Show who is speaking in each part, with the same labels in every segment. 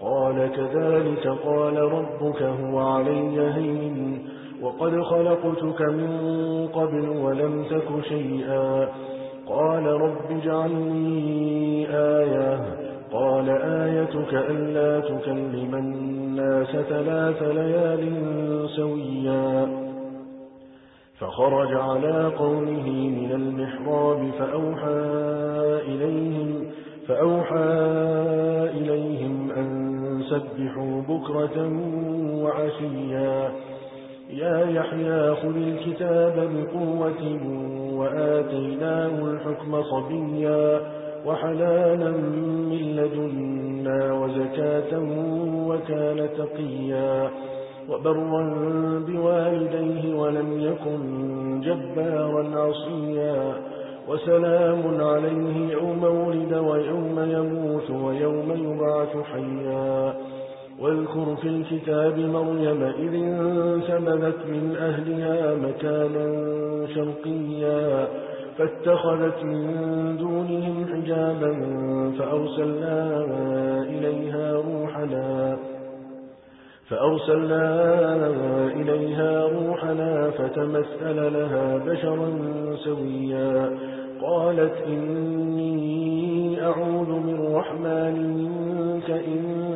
Speaker 1: قال كذلك قال ربك هو علي هين وقد خلقتك من قبل ولم تك شيئا. قال رب اجعلني آية. قال آيتك ألا تكلم الناس ثلاث ليال سويا. فخرج على قومه من المحراب فأوحى إليهم فأوحى إليهم أن سبحوا بكرة وعشيا. يا يحيى خذ الكتاب بقوة وآتيناه الحكم صبيا وحلالا من لدنا وزكاة وكان تقيا. وبرا بوالديه ولم يكن جبارا عصيا. وسلام عليه يوم ولد ويوم يموت ويوم يبعث حيا. واذكر في الكتاب مريم إذ انسبذت من أهلها مكانا شرقيا فاتخذت من دونهم حجابا فأرسلنا إليها روحنا فأرسلنا إليها روحنا فتمثل لها بشرا سويا قالت إني أعوذ من رحمن منك إن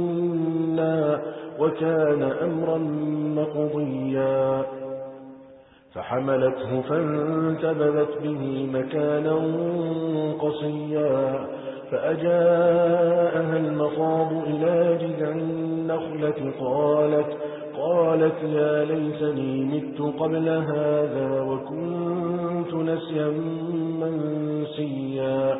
Speaker 1: منا وكان أمرا مقضيا. فحملته فانتبذت به مكانا قصيا. فأجاءها المخاض إلى جذع النخلة قالت قالت يا ليتني مت قبل هذا وكنت نسيا منسيا.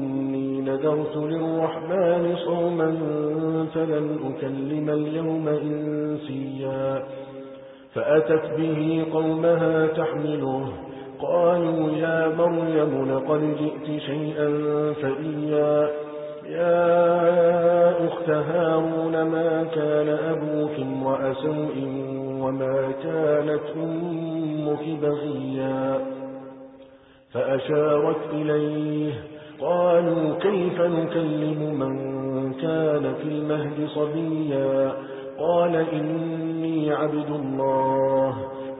Speaker 1: نذرت للرحمن صوما فلن أكلم اليوم إنسيا. فأتت به قومها تحمله قالوا يا مريم لقد جئت شيئا فإيا. يا أخت هارون ما كان أبوك امرأ سوء وما كانت أمك بغيا. فأشارت إليه قالوا كيف نكلم من كان في المهد صبيا؟ قال إني عبد الله.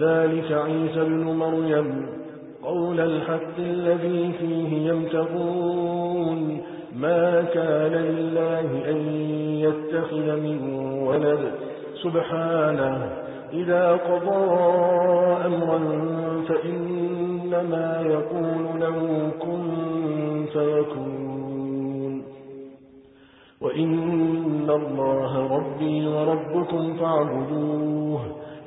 Speaker 1: ذلك عيسى بن مريم قول الحق الذي فيه يمتغون ما كان لله أن يتخذ من ولد. سبحانه إذا قضى أمرا فإنما يقول له كن فيكون. وإن الله ربي وربكم فاعبدوه.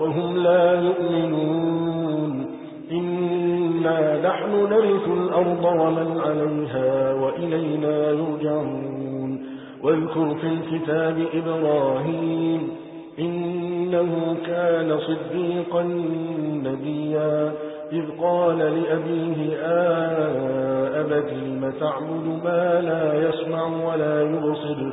Speaker 1: وهم لا يؤمنون. إنا نحن نرث الأرض ومن عليها وإلينا يرجعون. واذكر في الكتاب إبراهيم إنه كان صديقا نبيا. إذ قال لأبيه آبت لم تعبد ما لا يسمع ولا يبصر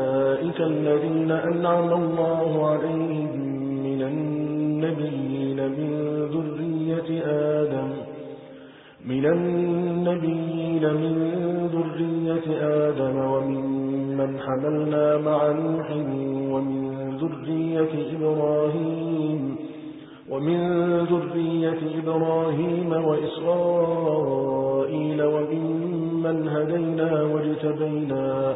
Speaker 1: الذين أنعم الله عليهم من النبيين من ذرية آدم من النبيين من ذرية آدم ومن حملنا مع نوح ومن ذرية إبراهيم ومن ذرية إبراهيم وإسرائيل وممن هدينا واجتبينا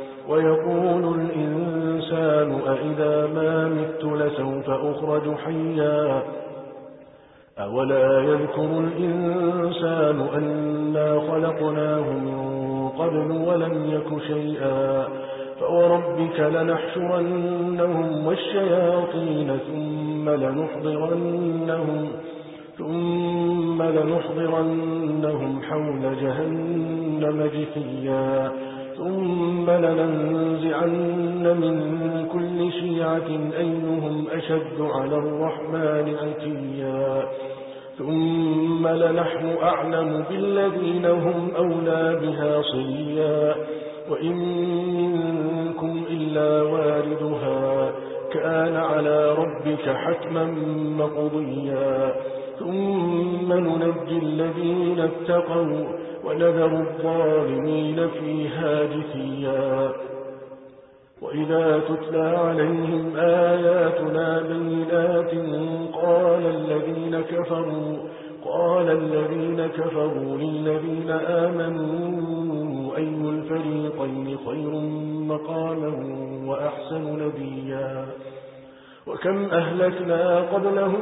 Speaker 1: ويقول الإنسان أئذا ما مت لسوف أخرج حيا أولا يذكر الإنسان أنا خلقناه من قبل ولم يك شيئا فوربك لنحشرنهم والشياطين ثم لنحضرنهم ثم لنحضرنهم حول جهنم جثيا ثم لننزعن من كل شيعة أيهم أشد على الرحمن عتيا ثم لنحن أعلم بالذين هم أولى بها صليا وإن منكم إلا واردها كان على ربك حتما مقضيا. ثم ننجي الذين اتقوا ونذر الظالمين فيها جثيا. وإذا تتلى عليهم آياتنا بينات قال الذين كفروا قال الذين كفروا للذين آمنوا أي الفريقين خير مقاما وأحسن نبيا؟ وكم أهلكنا قبلهم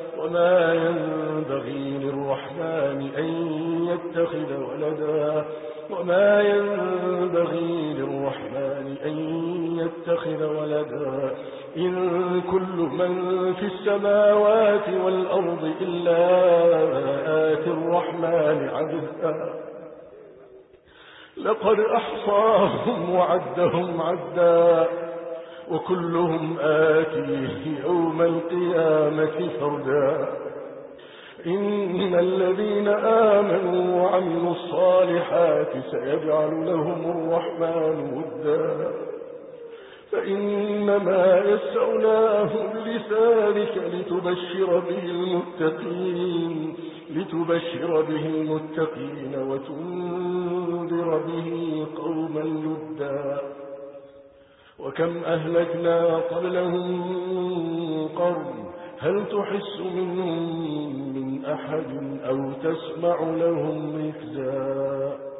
Speaker 1: وما ينبغي للرحمن أن يتخذ ولدا وما ينبغي للرحمن أن يتخذ ولدا إن كل من في السماوات والأرض إلا آت الرحمن عبدا. لقد أحصاهم وعدهم عدا. وكلهم آتيه يوم القيامة فردا. إن الذين آمنوا وعملوا الصالحات سيجعل لهم الرحمن ودا. فإنما يسعناه بلسانك لتبشر به المتقين لتبشر به المتقين وتنذر به قوما لدا وكم أهلكنا قبلهم قرن هل تحس منهم من أحد أو تسمع لهم ركزا